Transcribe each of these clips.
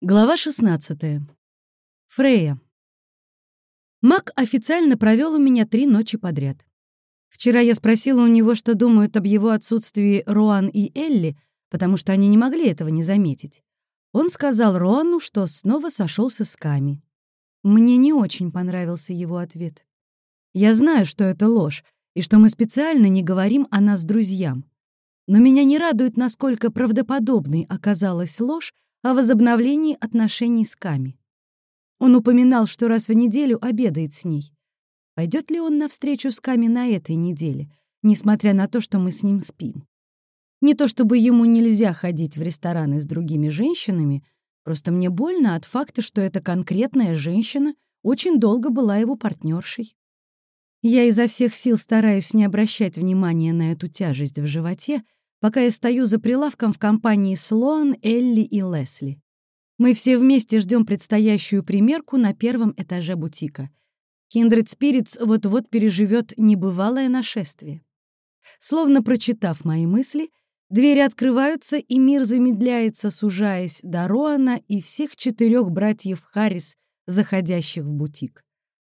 Глава 16. Фрея. Мак официально провел у меня три ночи подряд. Вчера я спросила у него, что думают об его отсутствии Роан и Элли, потому что они не могли этого не заметить. Он сказал Роану, что снова сошелся с Ками. Мне не очень понравился его ответ. Я знаю, что это ложь, и что мы специально не говорим о нас друзьям. Но меня не радует, насколько правдоподобной оказалась ложь, о возобновлении отношений с Ками. Он упоминал, что раз в неделю обедает с ней. Пойдет ли он на встречу с Ками на этой неделе, несмотря на то, что мы с ним спим? Не то чтобы ему нельзя ходить в рестораны с другими женщинами, просто мне больно от факта, что эта конкретная женщина очень долго была его партнершей. Я изо всех сил стараюсь не обращать внимания на эту тяжесть в животе, пока я стою за прилавком в компании Слоан, Элли и Лесли. Мы все вместе ждем предстоящую примерку на первом этаже бутика. Kindred Spirits вот-вот переживет небывалое нашествие. Словно прочитав мои мысли, двери открываются, и мир замедляется, сужаясь до Роана и всех четырех братьев Харрис, заходящих в бутик.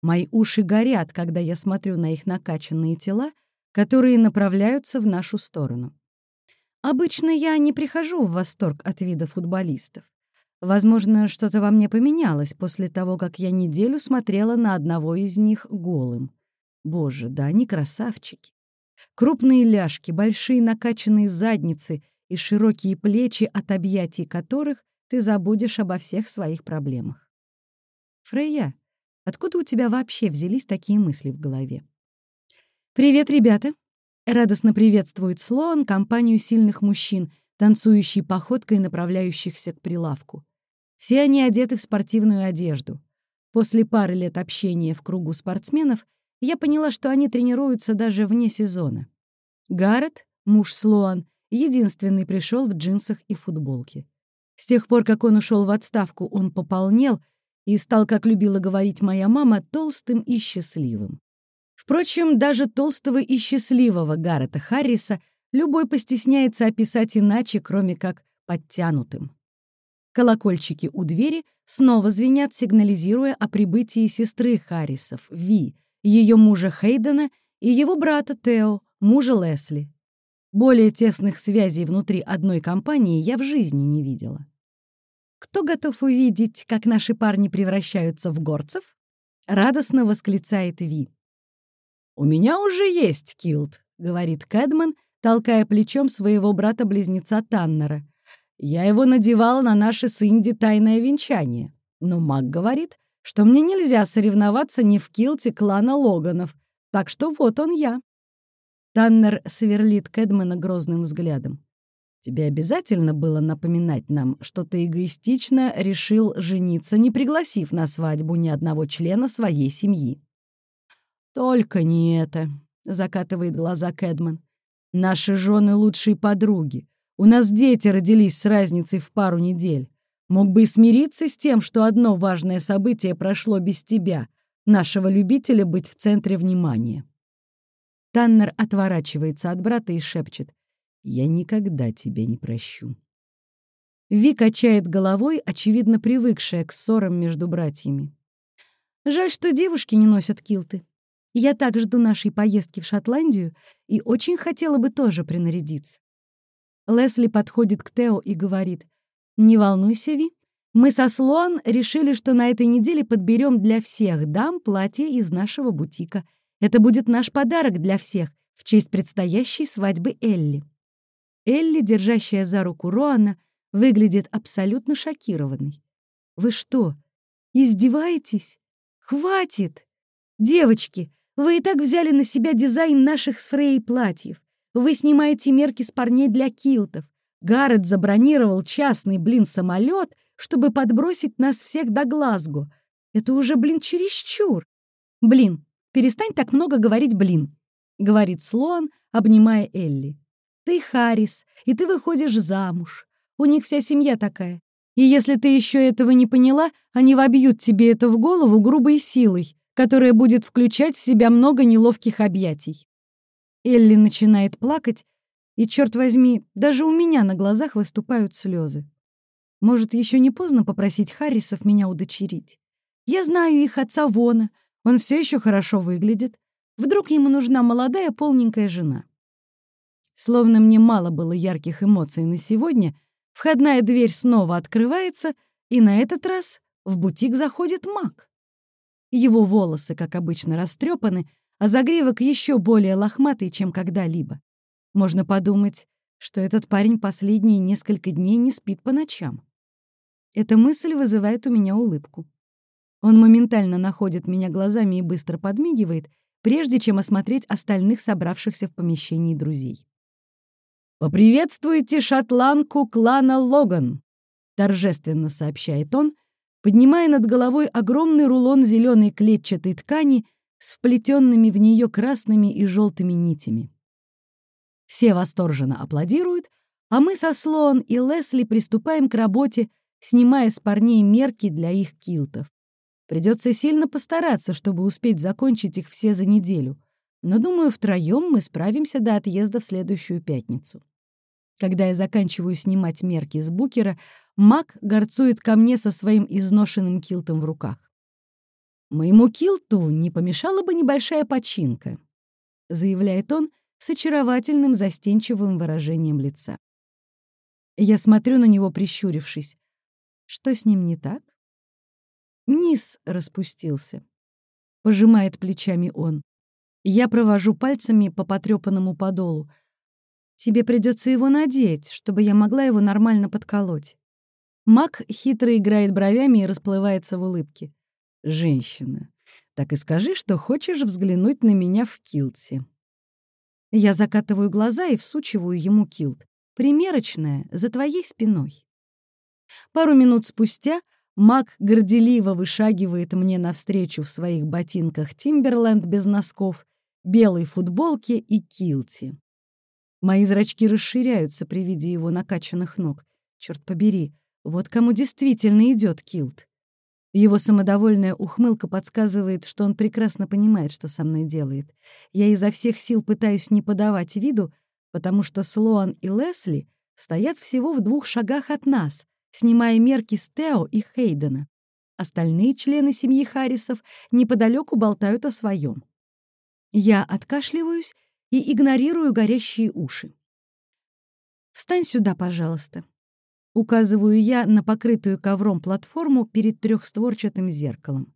Мои уши горят, когда я смотрю на их накачанные тела, которые направляются в нашу сторону. Обычно я не прихожу в восторг от вида футболистов. Возможно, что-то во мне поменялось после того, как я неделю смотрела на одного из них голым. Боже, да они красавчики. Крупные ляжки, большие накачанные задницы и широкие плечи, от объятий которых ты забудешь обо всех своих проблемах. Фрейя, откуда у тебя вообще взялись такие мысли в голове? «Привет, ребята!» Радостно приветствует Слоан компанию сильных мужчин, танцующей походкой направляющихся к прилавку. Все они одеты в спортивную одежду. После пары лет общения в кругу спортсменов я поняла, что они тренируются даже вне сезона. Гаррет, муж Слоан, единственный пришел в джинсах и футболке. С тех пор, как он ушел в отставку, он пополнел и стал, как любила говорить моя мама, толстым и счастливым. Впрочем, даже толстого и счастливого Гаррета Харриса любой постесняется описать иначе, кроме как подтянутым. Колокольчики у двери снова звенят, сигнализируя о прибытии сестры Харрисов, Ви, ее мужа Хейдена и его брата Тео, мужа Лесли. Более тесных связей внутри одной компании я в жизни не видела. Кто готов увидеть, как наши парни превращаются в горцев? Радостно восклицает Ви. «У меня уже есть килт», — говорит Кэдман, толкая плечом своего брата-близнеца Таннера. «Я его надевала на наше с Инди тайное венчание. Но Мак говорит, что мне нельзя соревноваться ни в килте клана Логанов, так что вот он я». Таннер сверлит Кэдмана грозным взглядом. «Тебе обязательно было напоминать нам, что ты эгоистично решил жениться, не пригласив на свадьбу ни одного члена своей семьи?» «Только не это», — закатывает глаза Кэдман. «Наши жены лучшие подруги. У нас дети родились с разницей в пару недель. Мог бы и смириться с тем, что одно важное событие прошло без тебя, нашего любителя быть в центре внимания». Таннер отворачивается от брата и шепчет. «Я никогда тебя не прощу». Ви качает головой, очевидно привыкшая к ссорам между братьями. «Жаль, что девушки не носят килты. Я так жду нашей поездки в Шотландию и очень хотела бы тоже принарядиться. Лесли подходит к Тео и говорит, «Не волнуйся, Ви, мы со Слоан решили, что на этой неделе подберем для всех дам платье из нашего бутика. Это будет наш подарок для всех в честь предстоящей свадьбы Элли». Элли, держащая за руку Роана, выглядит абсолютно шокированной. «Вы что, издеваетесь? Хватит! Девочки, вы и так взяли на себя дизайн наших с Фрей платьев. Вы снимаете мерки с парней для килтов. Гаррет забронировал частный, блин, самолет, чтобы подбросить нас всех до Глазго. Это уже, блин, чересчур. Блин, перестань так много говорить «блин», — говорит Слоан, обнимая Элли. Ты Харрис, и ты выходишь замуж. У них вся семья такая. И если ты еще этого не поняла, они вобьют тебе это в голову грубой силой которая будет включать в себя много неловких объятий. Элли начинает плакать, и, черт возьми, даже у меня на глазах выступают слезы. Может, еще не поздно попросить Харрисов меня удочерить? Я знаю их отца Вона, он все еще хорошо выглядит. Вдруг ему нужна молодая полненькая жена. Словно мне мало было ярких эмоций на сегодня, входная дверь снова открывается, и на этот раз в бутик заходит маг. Его волосы, как обычно, растрепаны, а загривок еще более лохматый, чем когда-либо. Можно подумать, что этот парень последние несколько дней не спит по ночам. Эта мысль вызывает у меня улыбку. Он моментально находит меня глазами и быстро подмигивает, прежде чем осмотреть остальных собравшихся в помещении друзей. «Поприветствуйте шотландку клана Логан», — торжественно сообщает он, поднимая над головой огромный рулон зеленой клетчатой ткани с вплетенными в нее красными и желтыми нитями. Все восторженно аплодируют, а мы со Слоан и Лесли приступаем к работе, снимая с парней мерки для их килтов. Придется сильно постараться, чтобы успеть закончить их все за неделю, но, думаю, втроем мы справимся до отъезда в следующую пятницу. Когда я заканчиваю снимать мерки с букера, Мак горцует ко мне со своим изношенным килтом в руках. «Моему килту не помешала бы небольшая починка», — заявляет он с очаровательным застенчивым выражением лица. Я смотрю на него, прищурившись. Что с ним не так? Низ распустился. Пожимает плечами он. Я провожу пальцами по потрепанному подолу. Тебе придется его надеть, чтобы я могла его нормально подколоть. Мак хитро играет бровями и расплывается в улыбке. «Женщина, так и скажи, что хочешь взглянуть на меня в килте». Я закатываю глаза и всучиваю ему килт. Примерочная, за твоей спиной. Пару минут спустя Мак горделиво вышагивает мне навстречу в своих ботинках Тимберленд без носков, белой футболке и килте. Мои зрачки расширяются при виде его накачанных ног. Черт побери, вот кому действительно идет килт. Его самодовольная ухмылка подсказывает, что он прекрасно понимает, что со мной делает. Я изо всех сил пытаюсь не подавать виду, потому что Слоан и Лесли стоят всего в двух шагах от нас, снимая мерки с Тео и Хейдена. Остальные члены семьи Харрисов неподалеку болтают о своем. Я откашливаюсь и игнорирую горящие уши. «Встань сюда, пожалуйста». Указываю я на покрытую ковром платформу перед трехстворчатым зеркалом.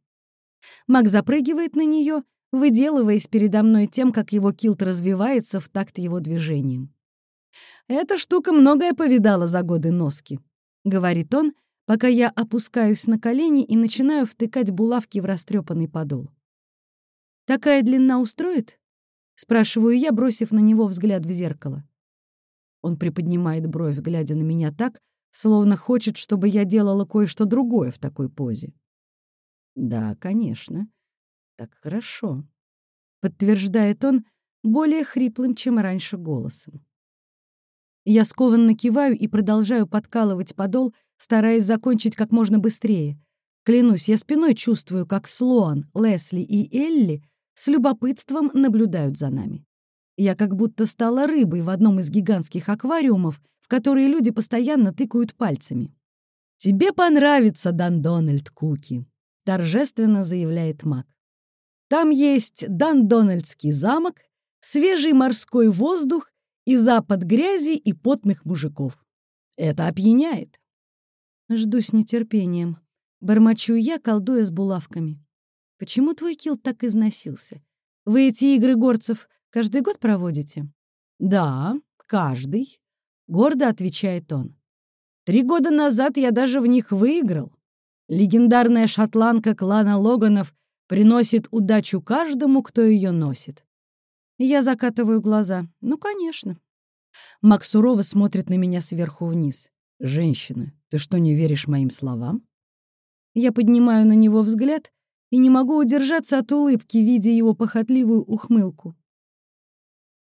Мак запрыгивает на нее, выделываясь передо мной тем, как его килт развивается в такт его движением. «Эта штука многое повидала за годы носки», — говорит он, пока я опускаюсь на колени и начинаю втыкать булавки в растрепанный подол. «Такая длина устроит?» Спрашиваю я, бросив на него взгляд в зеркало. Он приподнимает бровь, глядя на меня так, словно хочет, чтобы я делала кое-что другое в такой позе. «Да, конечно. Так хорошо», — подтверждает он более хриплым, чем раньше голосом. Я скованно киваю и продолжаю подкалывать подол, стараясь закончить как можно быстрее. Клянусь, я спиной чувствую, как Слоан, Лесли и Элли с любопытством наблюдают за нами. Я как будто стала рыбой в одном из гигантских аквариумов, в которые люди постоянно тыкают пальцами. «Тебе понравится, Дан Дональд Куки», — торжественно заявляет Мак. «Там есть Дан Дональдский замок, свежий морской воздух и запад грязи и потных мужиков. Это опьяняет». Жду с нетерпением. Бормочу я, колдуя с булавками. Почему твой килл так износился? Вы эти игры горцев каждый год проводите? Да, каждый, гордо отвечает он. Три года назад я даже в них выиграл. Легендарная шотландка клана Логанов приносит удачу каждому, кто ее носит. Я закатываю глаза. Ну, конечно. Макс сурово смотрит на меня сверху вниз. «Женщина, ты что, не веришь моим словам?» Я поднимаю на него взгляд и не могу удержаться от улыбки, видя его похотливую ухмылку.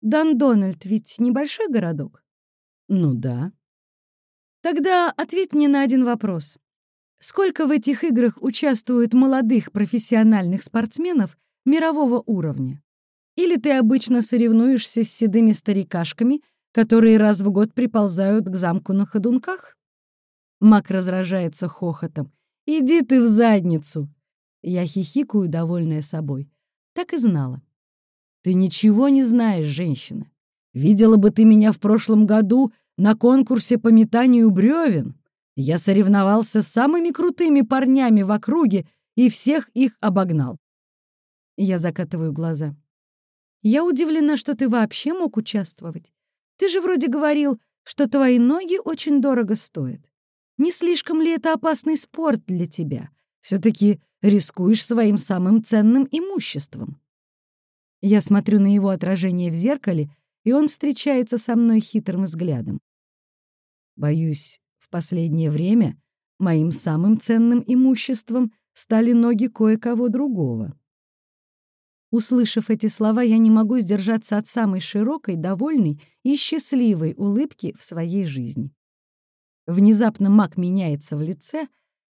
Дан Дональд ведь небольшой городок? Ну да. Тогда ответь мне на один вопрос. Сколько в этих играх участвует молодых профессиональных спортсменов мирового уровня? Или ты обычно соревнуешься с седыми старикашками, которые раз в год приползают к замку на ходунках? Мак разражается хохотом. «Иди ты в задницу!» Я хихикаю, довольная собой. Так и знала. «Ты ничего не знаешь, женщина. Видела бы ты меня в прошлом году на конкурсе по метанию бревен. Я соревновался с самыми крутыми парнями в округе и всех их обогнал». Я закатываю глаза. «Я удивлена, что ты вообще мог участвовать. Ты же вроде говорил, что твои ноги очень дорого стоят. Не слишком ли это опасный спорт для тебя? Все-таки рискуешь своим самым ценным имуществом. Я смотрю на его отражение в зеркале, и он встречается со мной хитрым взглядом. Боюсь, в последнее время моим самым ценным имуществом стали ноги кое-кого другого. Услышав эти слова, я не могу сдержаться от самой широкой, довольной и счастливой улыбки в своей жизни. Внезапно маг меняется в лице,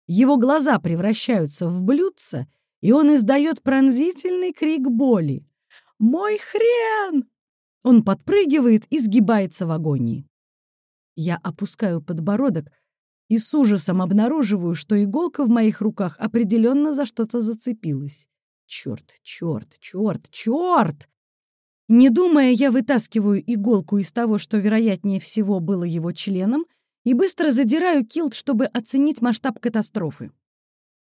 его глаза превращаются в блюдца, и он издает пронзительный крик боли. «Мой хрен!» Он подпрыгивает и сгибается в агонии. Я опускаю подбородок и с ужасом обнаруживаю, что иголка в моих руках определенно за что-то зацепилась. Черт, черт, черт, черт! Не думая, я вытаскиваю иголку из того, что, вероятнее всего, было его членом, и быстро задираю килт, чтобы оценить масштаб катастрофы.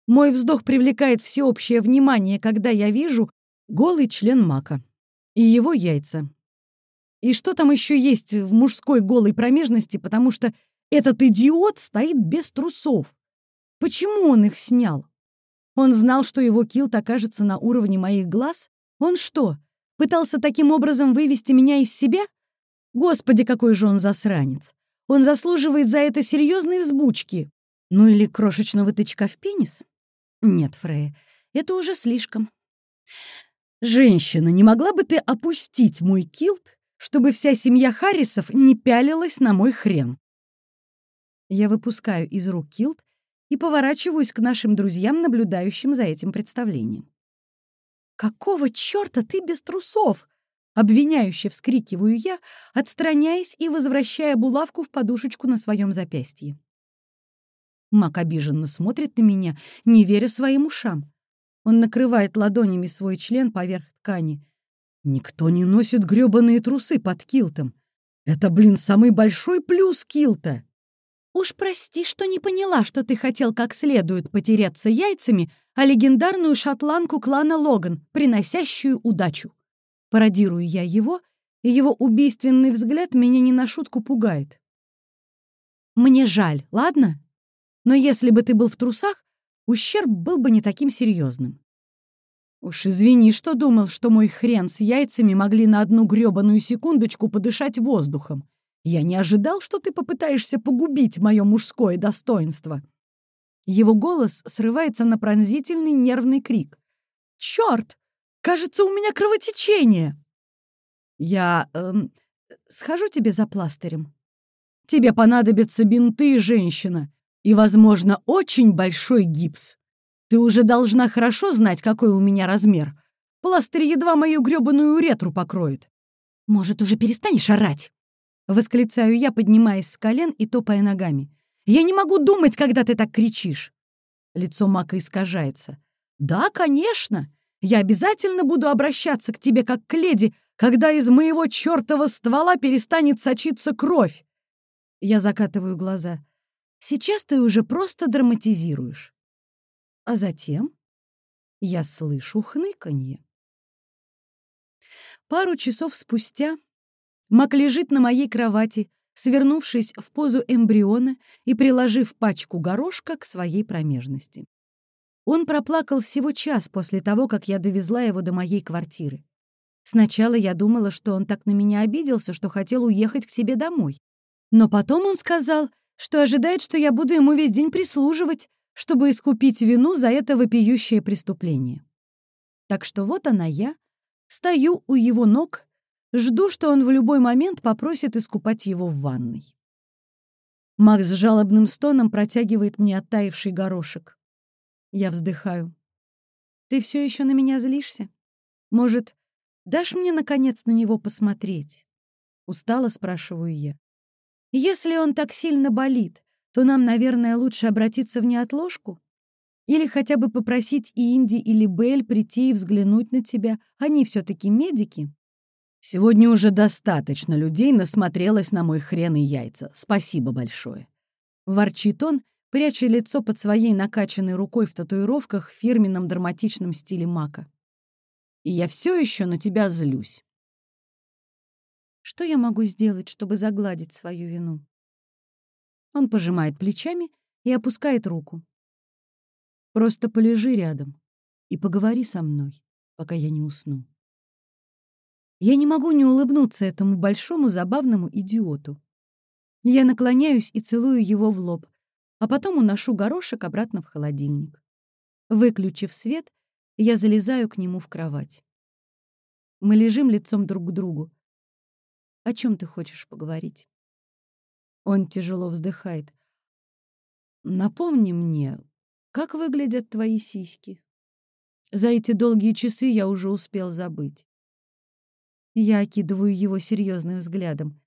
Мой вздох привлекает всеобщее внимание, когда я вижу голый член мака и его яйца. И что там еще есть в мужской голой промежности, потому что этот идиот стоит без трусов. Почему он их снял? Он знал, что его килт окажется на уровне моих глаз? Он что, пытался таким образом вывести меня из себя? Господи, какой же он засранец! Он заслуживает за это серьезной взбучки. Ну или крошечного тычка в пенис? Нет, Фрея, это уже слишком. Женщина, не могла бы ты опустить мой килт, чтобы вся семья Харрисов не пялилась на мой хрен? Я выпускаю из рук килт и поворачиваюсь к нашим друзьям, наблюдающим за этим представлением. «Какого чёрта ты без трусов?» Обвиняюще вскрикиваю я, отстраняясь и возвращая булавку в подушечку на своем запястье. Мак обиженно смотрит на меня, не веря своим ушам. Он накрывает ладонями свой член поверх ткани. Никто не носит грёбаные трусы под килтом. Это, блин, самый большой плюс килта. Уж прости, что не поняла, что ты хотел как следует потеряться яйцами, а легендарную шотландку клана Логан, приносящую удачу. Пародирую я его, и его убийственный взгляд меня не на шутку пугает. Мне жаль, ладно? Но если бы ты был в трусах, ущерб был бы не таким серьезным. Уж извини, что думал, что мой хрен с яйцами могли на одну грёбаную секундочку подышать воздухом. Я не ожидал, что ты попытаешься погубить мое мужское достоинство. Его голос срывается на пронзительный нервный крик. «Черт! Кажется, у меня кровотечение!» «Я... Эм, схожу тебе за пластырем. Тебе понадобятся бинты, женщина, и, возможно, очень большой гипс. Ты уже должна хорошо знать, какой у меня размер. Пластырь едва мою грёбаную уретру покроет. Может, уже перестанешь орать?» Восклицаю я, поднимаясь с колен и топая ногами. «Я не могу думать, когда ты так кричишь!» Лицо Мака искажается. «Да, конечно! Я обязательно буду обращаться к тебе как к леди, когда из моего чертова ствола перестанет сочиться кровь!» Я закатываю глаза. «Сейчас ты уже просто драматизируешь». А затем я слышу хныканье. Пару часов спустя Мак лежит на моей кровати, свернувшись в позу эмбриона и приложив пачку горошка к своей промежности. Он проплакал всего час после того, как я довезла его до моей квартиры. Сначала я думала, что он так на меня обиделся, что хотел уехать к себе домой. Но потом он сказал, что ожидает, что я буду ему весь день прислуживать, чтобы искупить вину за это вопиющее преступление. Так что вот она я, стою у его ног Жду, что он в любой момент попросит искупать его в ванной. Макс с жалобным стоном протягивает мне оттаивший горошек. Я вздыхаю. «Ты все еще на меня злишься? Может, дашь мне, наконец, на него посмотреть?» Устало спрашиваю я. «Если он так сильно болит, то нам, наверное, лучше обратиться в неотложку? Или хотя бы попросить Инди или Белль прийти и взглянуть на тебя. Они все таки медики. Сегодня уже достаточно людей насмотрелось на мой хрен и яйца. Спасибо большое. Ворчит он, пряча лицо под своей накачанной рукой в татуировках в фирменном драматичном стиле мака. И я все еще на тебя злюсь. Что я могу сделать, чтобы загладить свою вину? Он пожимает плечами и опускает руку. Просто полежи рядом и поговори со мной, пока я не усну. Я не могу не улыбнуться этому большому забавному идиоту. Я наклоняюсь и целую его в лоб, а потом уношу горошек обратно в холодильник. Выключив свет, я залезаю к нему в кровать. Мы лежим лицом друг к другу. О чем ты хочешь поговорить? Он тяжело вздыхает. Напомни мне, как выглядят твои сиськи? За эти долгие часы я уже успел забыть. Я окидываю его серьезным взглядом.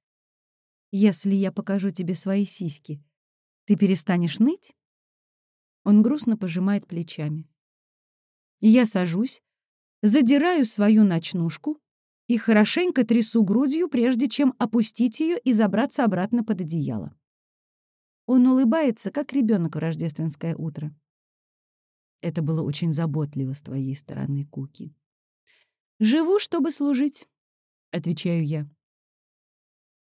Если я покажу тебе свои сиськи, ты перестанешь ныть? Он грустно пожимает плечами. Я сажусь, задираю свою ночнушку и хорошенько трясу грудью, прежде чем опустить ее и забраться обратно под одеяло. Он улыбается, как ребенок в рождественское утро. Это было очень заботливо с твоей стороны, Куки. «Живу, чтобы служить», — отвечаю я.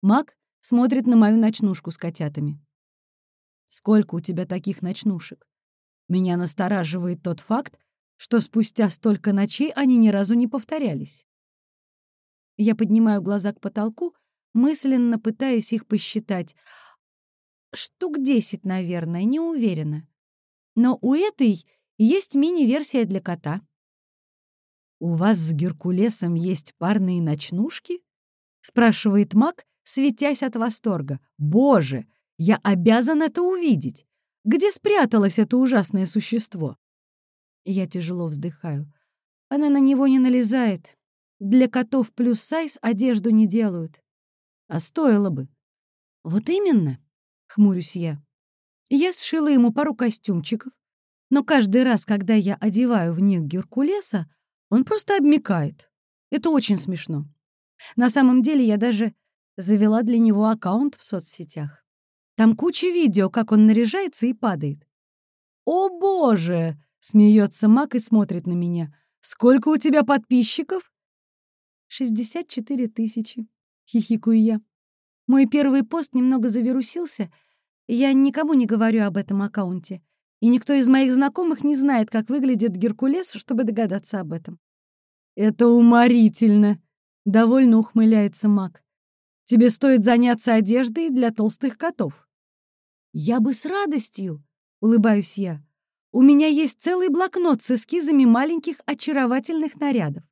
Мак смотрит на мою ночнушку с котятами. «Сколько у тебя таких ночнушек? Меня настораживает тот факт, что спустя столько ночей они ни разу не повторялись». Я поднимаю глаза к потолку, мысленно пытаясь их посчитать. Штук десять, наверное, не уверена. Но у этой есть мини-версия для кота. «У вас с Геркулесом есть парные ночнушки?» — спрашивает Мак, светясь от восторга. «Боже, я обязан это увидеть! Где спряталось это ужасное существо?» Я тяжело вздыхаю. Она на него не налезает. Для котов плюс сайз одежду не делают. А стоило бы. Вот именно, хмурюсь я. Я сшила ему пару костюмчиков, но каждый раз, когда я одеваю в них Геркулеса, он просто обмикает. Это очень смешно. На самом деле я даже завела для него аккаунт в соцсетях. Там куча видео, как он наряжается и падает. «О, боже!» — смеется Мак и смотрит на меня. «Сколько у тебя подписчиков?» «Шестьдесят четыре тысячи», — хихикаю я. Мой первый пост немного завирусился, я никому не говорю об этом аккаунте и никто из моих знакомых не знает, как выглядит Геркулес, чтобы догадаться об этом. «Это уморительно!» — довольно ухмыляется маг. «Тебе стоит заняться одеждой для толстых котов». «Я бы с радостью!» — улыбаюсь я. «У меня есть целый блокнот с эскизами маленьких очаровательных нарядов.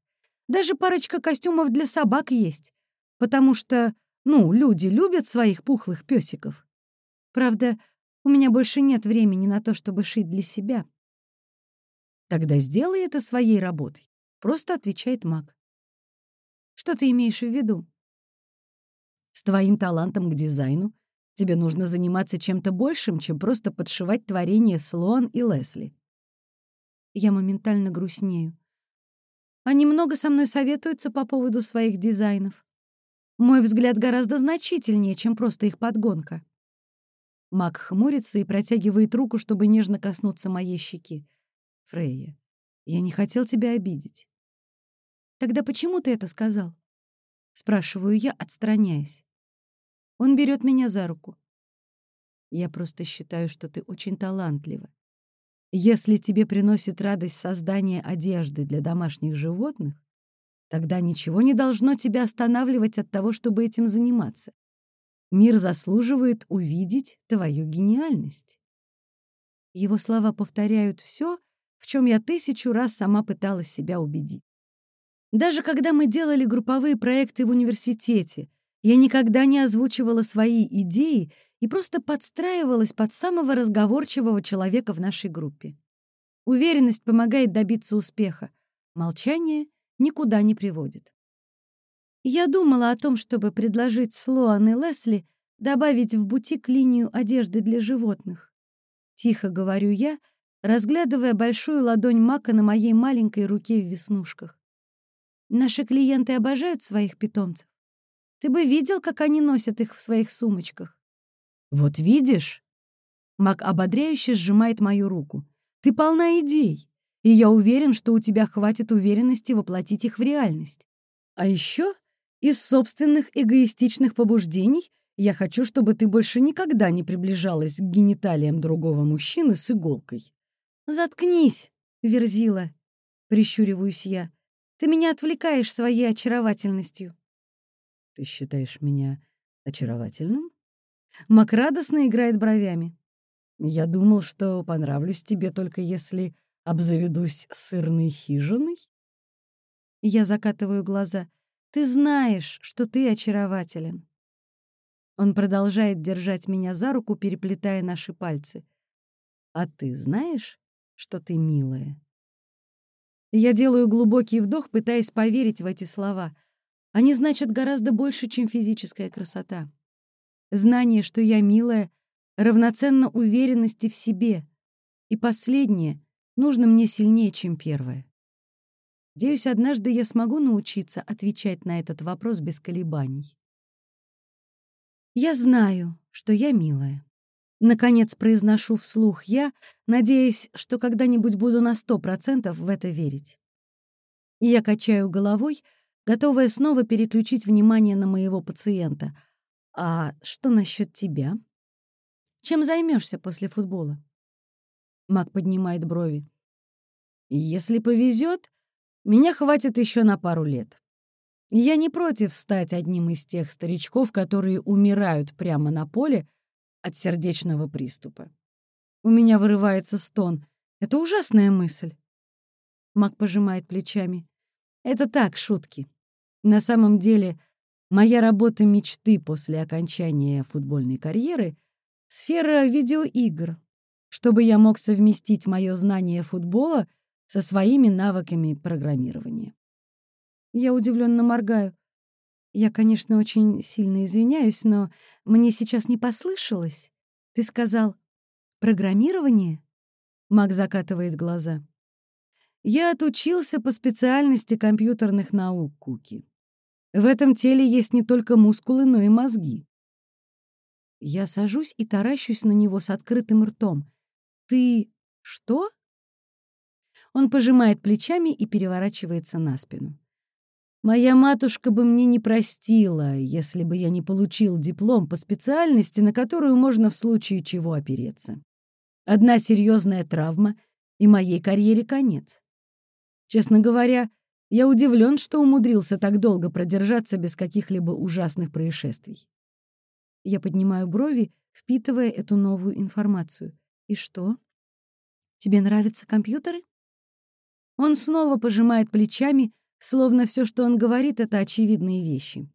Даже парочка костюмов для собак есть, потому что, ну, люди любят своих пухлых песиков. Правда, у меня больше нет времени на то, чтобы шить для себя. Тогда сделай это своей работой. Просто отвечает маг. Что ты имеешь в виду? С твоим талантом к дизайну тебе нужно заниматься чем-то большим, чем просто подшивать творения Слоан и Лесли. Я моментально грустнею. Они много со мной советуются по поводу своих дизайнов. Мой взгляд гораздо значительнее, чем просто их подгонка. Мак хмурится и протягивает руку, чтобы нежно коснуться моей щеки. «Фрейя, я не хотел тебя обидеть». «Тогда почему ты это сказал?» Спрашиваю я, отстраняясь. Он берет меня за руку. «Я просто считаю, что ты очень талантлива. Если тебе приносит радость создание одежды для домашних животных, тогда ничего не должно тебя останавливать от того, чтобы этим заниматься. Мир заслуживает увидеть твою гениальность. Его слова повторяют все, в чем я тысячу раз сама пыталась себя убедить. Даже когда мы делали групповые проекты в университете, я никогда не озвучивала свои идеи и просто подстраивалась под самого разговорчивого человека в нашей группе. Уверенность помогает добиться успеха. Молчание никуда не приводит. Я думала о том, чтобы предложить Слоан и Лесли добавить в бутик линию одежды для животных. Тихо говорю я, разглядывая большую ладонь Мака на моей маленькой руке в веснушках. Наши клиенты обожают своих питомцев. Ты бы видел, как они носят их в своих сумочках. Вот видишь? Мак ободряюще сжимает мою руку. Ты полна идей, и я уверен, что у тебя хватит уверенности воплотить их в реальность. А еще из собственных эгоистичных побуждений я хочу, чтобы ты больше никогда не приближалась к гениталиям другого мужчины с иголкой. «Заткнись, Верзила!» — прищуриваюсь я. «Ты меня отвлекаешь своей очаровательностью». «Ты считаешь меня очаровательным?» Мак радостно играет бровями. «Я думал, что понравлюсь тебе только если обзаведусь сырной хижиной». Я закатываю глаза. «Ты знаешь, что ты очарователен». Он продолжает держать меня за руку, переплетая наши пальцы. «А ты знаешь, что ты милая?» Я делаю глубокий вдох, пытаясь поверить в эти слова. Они значат гораздо больше, чем физическая красота. Знание, что я милая, равноценно уверенности в себе. И последнее нужно мне сильнее, чем первое. Надеюсь, однажды я смогу научиться отвечать на этот вопрос без колебаний. Я знаю, что я милая. Наконец произношу вслух я, надеясь, что когда-нибудь буду на сто процентов в это верить. И я качаю головой, готовая снова переключить внимание на моего пациента. А что насчет тебя? Чем займешься после футбола? Мак поднимает брови. Если повезет, меня хватит еще на пару лет. Я не против стать одним из тех старичков, которые умирают прямо на поле от сердечного приступа. У меня вырывается стон. Это ужасная мысль. Мак пожимает плечами. Это так, шутки. На самом деле, моя работа мечты после окончания футбольной карьеры — сфера видеоигр, чтобы я мог совместить мое знание футбола со своими навыками программирования. Я удивленно моргаю. Я, конечно, очень сильно извиняюсь, но мне сейчас не послышалось. Ты сказал «программирование»?» Мак закатывает глаза. Я отучился по специальности компьютерных наук, Куки. В этом теле есть не только мускулы, но и мозги. Я сажусь и таращусь на него с открытым ртом. «Ты что?» Он пожимает плечами и переворачивается на спину. Моя матушка бы мне не простила, если бы я не получил диплом по специальности, на которую можно в случае чего опереться. Одна серьезная травма, и моей карьере конец. Честно говоря, я удивлен, что умудрился так долго продержаться без каких-либо ужасных происшествий. Я поднимаю брови, впитывая эту новую информацию. И что? Тебе нравятся компьютеры? Он снова пожимает плечами, Словно все, что он говорит, — это очевидные вещи.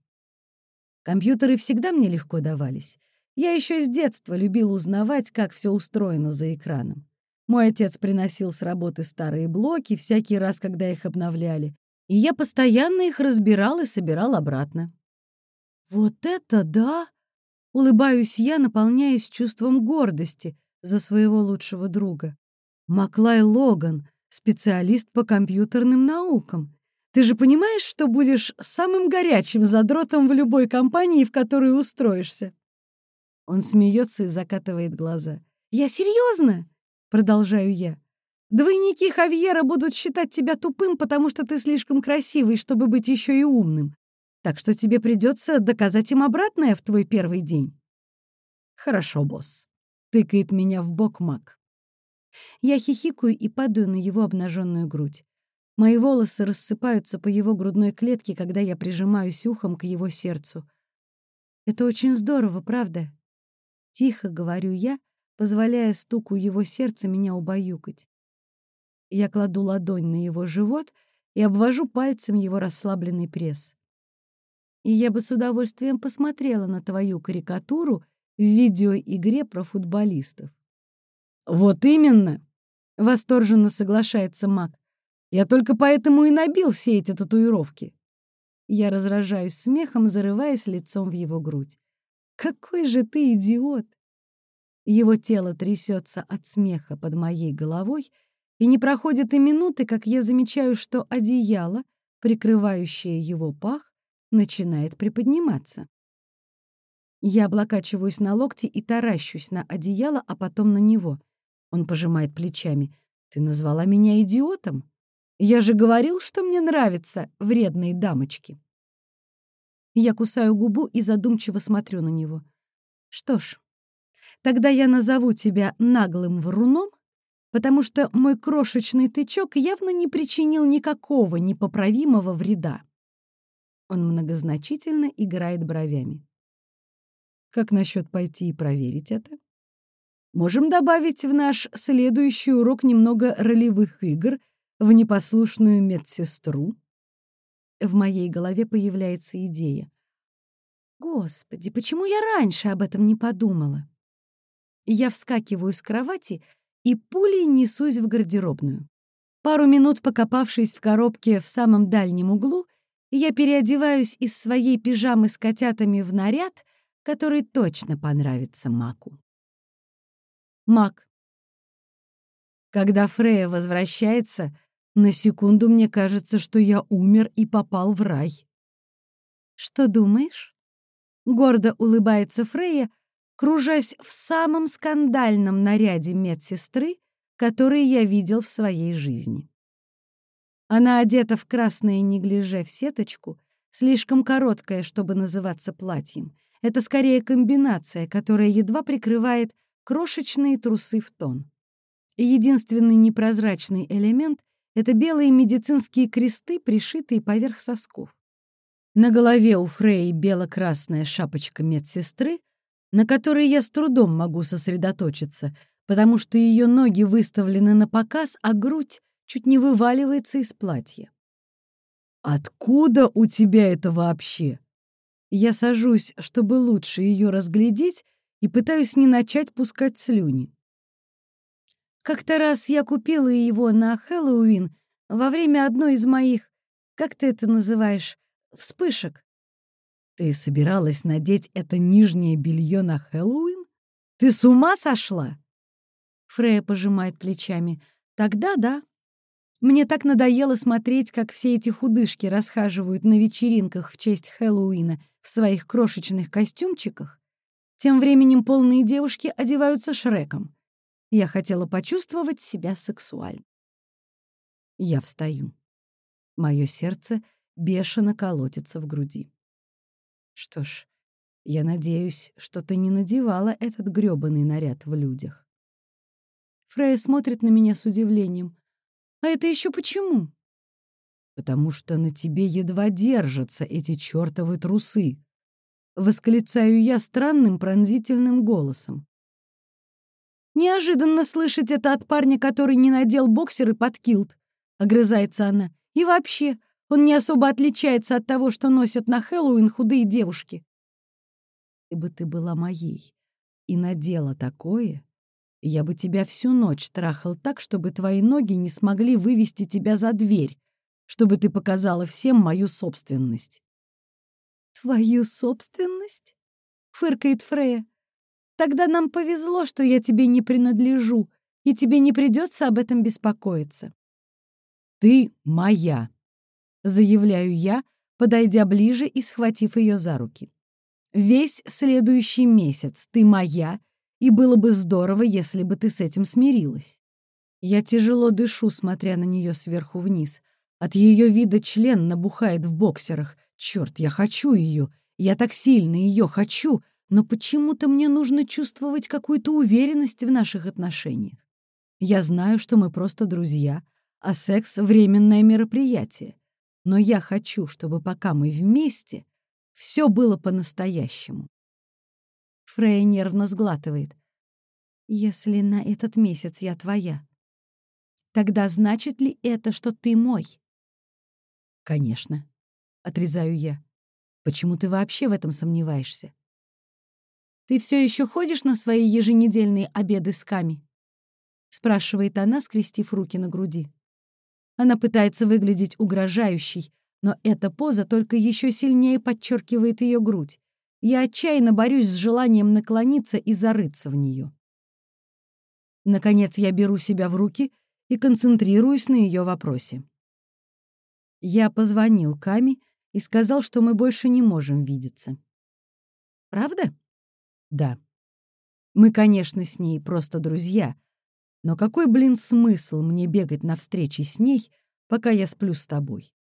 Компьютеры всегда мне легко давались. Я еще с детства любил узнавать, как все устроено за экраном. Мой отец приносил с работы старые блоки всякий раз, когда их обновляли, и я постоянно их разбирал и собирал обратно. «Вот это да!» — улыбаюсь я, наполняясь чувством гордости за своего лучшего друга. Маклай Логан, специалист по компьютерным наукам. Ты же понимаешь, что будешь самым горячим задротом в любой компании, в которой устроишься?» Он смеется и закатывает глаза. «Я серьезно?» — продолжаю я. «Двойники Хавьера будут считать тебя тупым, потому что ты слишком красивый, чтобы быть еще и умным. Так что тебе придется доказать им обратное в твой первый день». «Хорошо, босс», — тыкает меня в бок Мак. Я хихикаю и падаю на его обнаженную грудь. Мои волосы рассыпаются по его грудной клетке, когда я прижимаюсь ухом к его сердцу. Это очень здорово, правда? Тихо говорю я, позволяя стуку его сердца меня убаюкать. Я кладу ладонь на его живот и обвожу пальцем его расслабленный пресс. И я бы с удовольствием посмотрела на твою карикатуру в видеоигре про футболистов. «Вот именно!» — восторженно соглашается Мак. Я только поэтому и набил все эти татуировки. Я разражаюсь смехом, зарываясь лицом в его грудь. Какой же ты идиот! Его тело трясется от смеха под моей головой, и не проходит и минуты, как я замечаю, что одеяло, прикрывающее его пах, начинает приподниматься. Я облокачиваюсь на локти и таращусь на одеяло, а потом на него. Он пожимает плечами. «Ты назвала меня идиотом? Я же говорил, что мне нравятся вредные дамочки». Я кусаю губу и задумчиво смотрю на него. «Что ж, тогда я назову тебя наглым вруном, потому что мой крошечный тычок явно не причинил никакого непоправимого вреда». Он многозначительно играет бровями. Как насчет пойти и проверить это? Можем добавить в наш следующий урок немного ролевых игр в непослушную медсестру. В моей голове появляется идея. Господи, почему я раньше об этом не подумала? Я вскакиваю с кровати и пулей несусь в гардеробную. Пару минут покопавшись в коробке в самом дальнем углу, я переодеваюсь из своей пижамы с котятами в наряд, который точно понравится Маку. Мак. Когда Фрея возвращается, на секунду мне кажется, что я умер и попал в рай. Что думаешь? Гордо улыбается Фрея, кружась в самом скандальном наряде медсестры, который я видел в своей жизни. Она одета в красное неглиже в сеточку, слишком короткое, чтобы называться платьем, это скорее комбинация, которая едва прикрывает крошечные трусы в тон. единственный непрозрачный элемент — это белые медицинские кресты, пришитые поверх сосков. На голове у Фрей бело-красная шапочка медсестры, на которой я с трудом могу сосредоточиться, потому что ее ноги выставлены на показ, а грудь чуть не вываливается из платья. «Откуда у тебя это вообще?» Я сажусь, чтобы лучше ее разглядеть, и пытаюсь не начать пускать слюни. Как-то раз я купила его на Хэллоуин во время одной из моих, как ты это называешь, вспышек. Ты собиралась надеть это нижнее белье на Хэллоуин? Ты с ума сошла? Фрея пожимает плечами. Тогда да. Мне так надоело смотреть, как все эти худышки расхаживают на вечеринках в честь Хэллоуина в своих крошечных костюмчиках. Тем временем полные девушки одеваются Шреком. Я хотела почувствовать себя сексуально. Я встаю. Мое сердце бешено колотится в груди. Что ж, я надеюсь, что ты не надевала этот грёбаный наряд в людях. Фрея смотрит на меня с удивлением. А это еще почему? Потому что на тебе едва держатся эти чертовы трусы. Восклицаю я странным пронзительным голосом. Неожиданно слышать это от парня, который не надел боксеры под килт. Огрызается она. И вообще, он не особо отличается от того, что носят на Хэллоуин худые девушки. И бы ты была моей и надела такое, я бы тебя всю ночь трахал так, чтобы твои ноги не смогли вывести тебя за дверь, чтобы ты показала всем мою собственность». «Твою собственность?» — фыркает Фрея. «Тогда нам повезло, что я тебе не принадлежу, и тебе не придется об этом беспокоиться». «Ты моя», — заявляю я, подойдя ближе и схватив ее за руки. «Весь следующий месяц ты моя, и было бы здорово, если бы ты с этим смирилась. Я тяжело дышу, смотря на нее сверху вниз. От ее вида член набухает в боксерах. Черт, я хочу ее. Я так сильно ее хочу, но почему-то мне нужно чувствовать какую-то уверенность в наших отношениях. Я знаю, что мы просто друзья, а секс — временное мероприятие. Но я хочу, чтобы пока мы вместе, все было по-настоящему. Фрея нервно сглатывает. «Если на этот месяц я твоя, тогда значит ли это, что ты мой?» «Конечно», — отрезаю я. «Почему ты вообще в этом сомневаешься?» «Ты все еще ходишь на свои еженедельные обеды с Ками?» — спрашивает она, скрестив руки на груди. Она пытается выглядеть угрожающей, но эта поза только еще сильнее подчеркивает ее грудь. я отчаянно борюсь с желанием наклониться и зарыться в нее. Наконец я беру себя в руки и концентрируюсь на ее вопросе. Я позвонил Каме и сказал, что мы больше не можем видеться. Правда? Да. Мы, конечно, с ней просто друзья, но какой, блин, смысл мне бегать на встречи с ней, пока я сплю с тобой?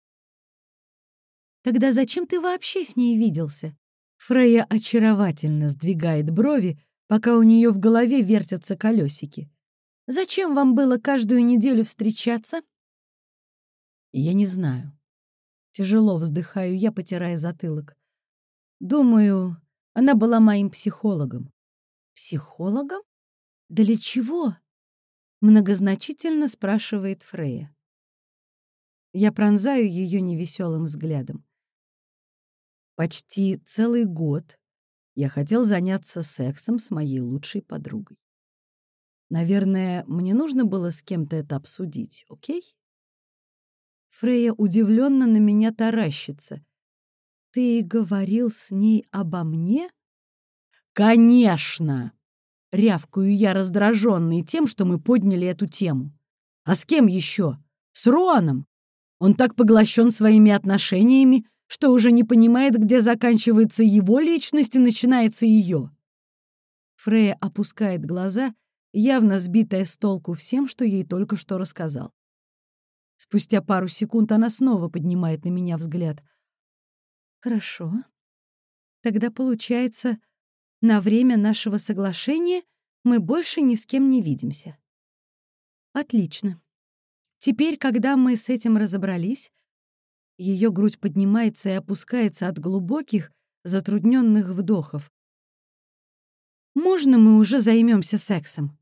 Тогда зачем ты вообще с ней виделся? Фрея очаровательно сдвигает брови, пока у нее в голове вертятся колесики. Зачем вам было каждую неделю встречаться? Я не знаю. Тяжело вздыхаю я, потирая затылок. Думаю, она была моим психологом. Психологом? Для чего? Многозначительно спрашивает Фрея. Я пронзаю ее невеселым взглядом. Почти целый год я хотел заняться сексом с моей лучшей подругой. Наверное, мне нужно было с кем-то это обсудить, окей? Фрея удивленно на меня таращится. «Ты говорил с ней обо мне?» «Конечно!» — рявкаю я, раздраженный тем, что мы подняли эту тему. «А с кем еще? С Роаном? Он так поглощен своими отношениями, что уже не понимает, где заканчивается его личность и начинается ее». Фрея опускает глаза, явно сбитая с толку всем, что ей только что рассказал. Спустя пару секунд она снова поднимает на меня взгляд. «Хорошо. Тогда получается, на время нашего соглашения мы больше ни с кем не видимся». «Отлично. Теперь, когда мы с этим разобрались, ее грудь поднимается и опускается от глубоких, затрудненных вдохов. Можно мы уже займемся сексом?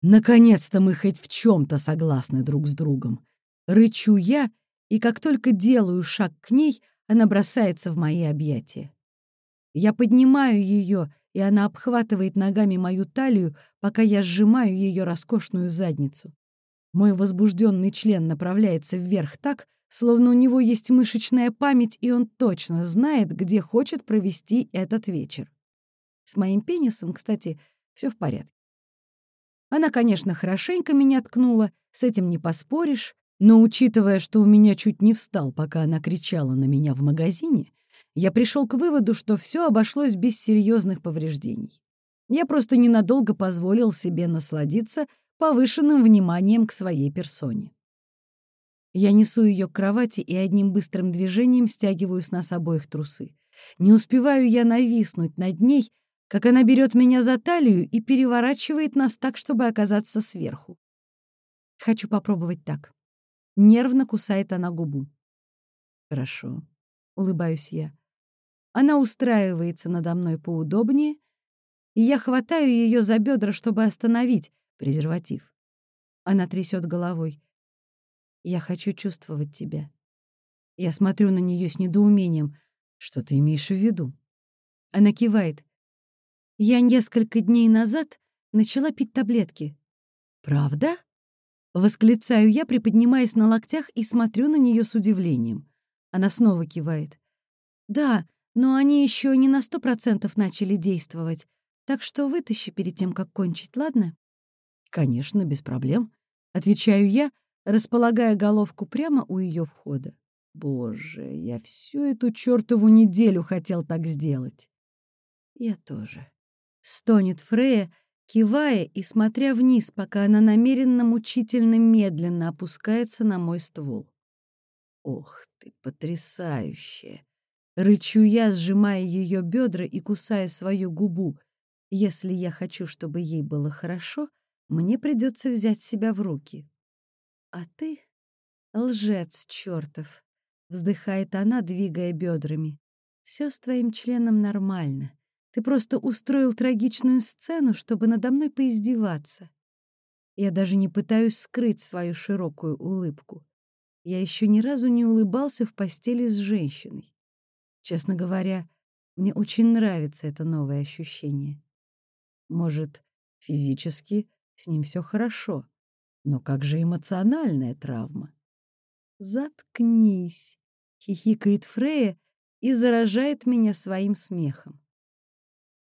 Наконец-то мы хоть в чем-то согласны друг с другом. Рычу я, и как только делаю шаг к ней, она бросается в мои объятия. Я поднимаю ее, и она обхватывает ногами мою талию, пока я сжимаю ее роскошную задницу. Мой возбужденный член направляется вверх так, словно у него есть мышечная память, и он точно знает, где хочет провести этот вечер. С моим пенисом, кстати, все в порядке. Она, конечно, хорошенько меня ткнула, с этим не поспоришь, но учитывая, что у меня чуть не встал, пока она кричала на меня в магазине, я пришел к выводу, что все обошлось без серьезных повреждений. Я просто ненадолго позволил себе насладиться повышенным вниманием к своей персоне. Я несу ее к кровати и одним быстрым движением стягиваю с нас обоих трусы. Не успеваю я нависнуть над ней, как она берет меня за талию и переворачивает нас так, чтобы оказаться сверху. Хочу попробовать так. Нервно кусает она губу. Хорошо, улыбаюсь я. Она устраивается надо мной поудобнее, и я хватаю ее за бедра, чтобы остановить презерватив. Она трясет головой. Я хочу чувствовать тебя. Я смотрю на нее с недоумением. Что ты имеешь в виду? Она кивает. Я несколько дней назад начала пить таблетки. Правда? Восклицаю я, приподнимаясь на локтях и смотрю на нее с удивлением. Она снова кивает. Да, но они еще не на сто процентов начали действовать, так что вытащи перед тем, как кончить, ладно? Конечно, без проблем. Отвечаю я, располагая головку прямо у ее входа. Боже, я всю эту чертову неделю хотел так сделать. Я тоже. Стонет Фрея, кивая и смотря вниз, пока она намеренно мучительно медленно опускается на мой ствол. Ох ты, потрясающая! Рычу я, сжимая ее бедра и кусая свою губу. Если я хочу, чтобы ей было хорошо, мне придется взять себя в руки. А ты — лжец чертов, вздыхает она, двигая бедрами. Все с твоим членом нормально. Ты просто устроил трагичную сцену, чтобы надо мной поиздеваться. Я даже не пытаюсь скрыть свою широкую улыбку. Я еще ни разу не улыбался в постели с женщиной. Честно говоря, мне очень нравится это новое ощущение. Может, физически с ним все хорошо, но как же эмоциональная травма? «Заткнись!» — хихикает Фрея, и заражает меня своим смехом.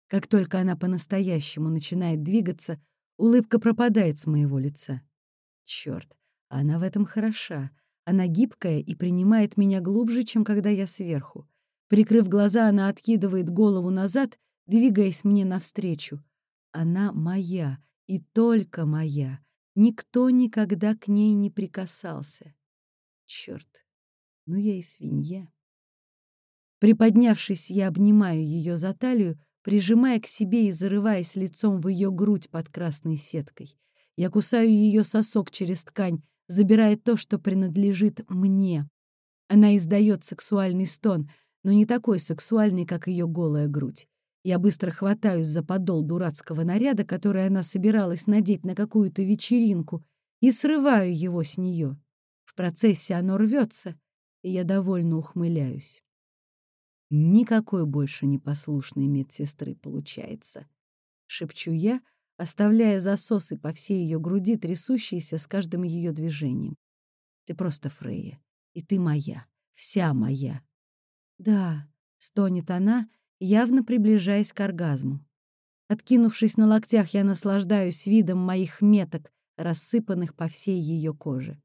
Как только она по-настоящему начинает двигаться, улыбка пропадает с моего лица. Черт, она в этом хороша. Она гибкая и принимает меня глубже, чем когда я сверху. Прикрыв глаза, она откидывает голову назад, двигаясь мне навстречу. Она моя и только моя. Никто никогда к ней не прикасался. Черт, ну я и свинья. Приподнявшись, я обнимаю ее за талию, прижимая к себе и зарываясь лицом в ее грудь под красной сеткой. Я кусаю ее сосок через ткань, забирая то, что принадлежит мне. Она издает сексуальный стон, но не такой сексуальный, как ее голая грудь. Я быстро хватаюсь за подол дурацкого наряда, который она собиралась надеть на какую-то вечеринку, и срываю его с нее. В процессе оно рвется, и я довольно ухмыляюсь. Никакой больше непослушной медсестры получается. Шепчу я, оставляя засосы по всей ее груди, трясущиеся с каждым ее движением. Ты просто Фрея, и ты моя, вся моя. Да, стонет она, явно приближаясь к оргазму. Откинувшись на локтях, я наслаждаюсь видом моих меток, рассыпанных по всей ее коже.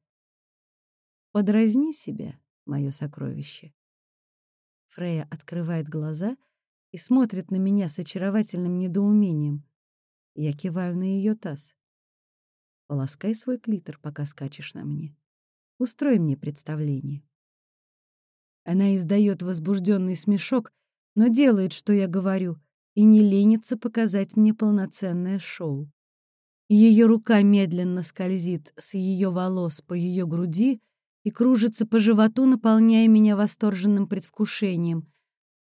Подразни себя, мое сокровище. Фрея открывает глаза и смотрит на меня с очаровательным недоумением. Я киваю на ее таз. Полоскай свой клитор, пока скачешь на мне. Устрой мне представление. Она издает возбужденный смешок, но делает, что я говорю, и не ленится показать мне полноценное шоу. Ее рука медленно скользит с ее волос по ее груди — и кружится по животу, наполняя меня восторженным предвкушением.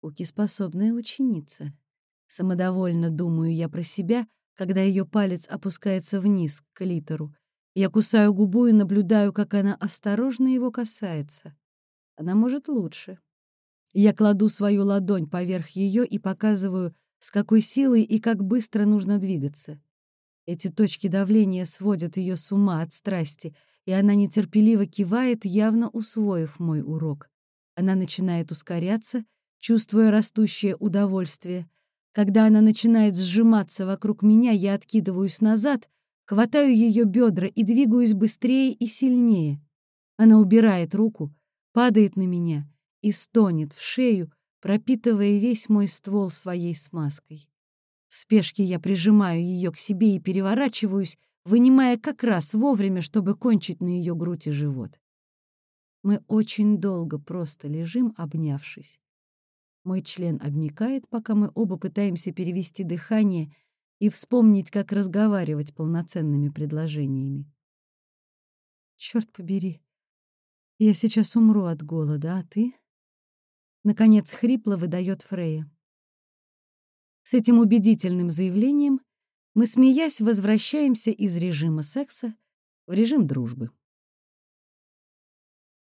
Укиспособная ученица. Самодовольно думаю я про себя, когда ее палец опускается вниз, к клитору. Я кусаю губу и наблюдаю, как она осторожно его касается. Она может лучше. Я кладу свою ладонь поверх ее и показываю, с какой силой и как быстро нужно двигаться. Эти точки давления сводят ее с ума от страсти, и она нетерпеливо кивает, явно усвоив мой урок. Она начинает ускоряться, чувствуя растущее удовольствие. Когда она начинает сжиматься вокруг меня, я откидываюсь назад, хватаю ее бедра и двигаюсь быстрее и сильнее. Она убирает руку, падает на меня и стонет в шею, пропитывая весь мой ствол своей смазкой. В спешке я прижимаю ее к себе и переворачиваюсь, вынимая как раз вовремя, чтобы кончить на ее грудь и живот. Мы очень долго просто лежим, обнявшись. Мой член обмикает, пока мы оба пытаемся перевести дыхание и вспомнить, как разговаривать полноценными предложениями. Черт побери, я сейчас умру от голода, а ты? Наконец хрипло выдает Фрея. С этим убедительным заявлением мы, смеясь, возвращаемся из режима секса в режим дружбы.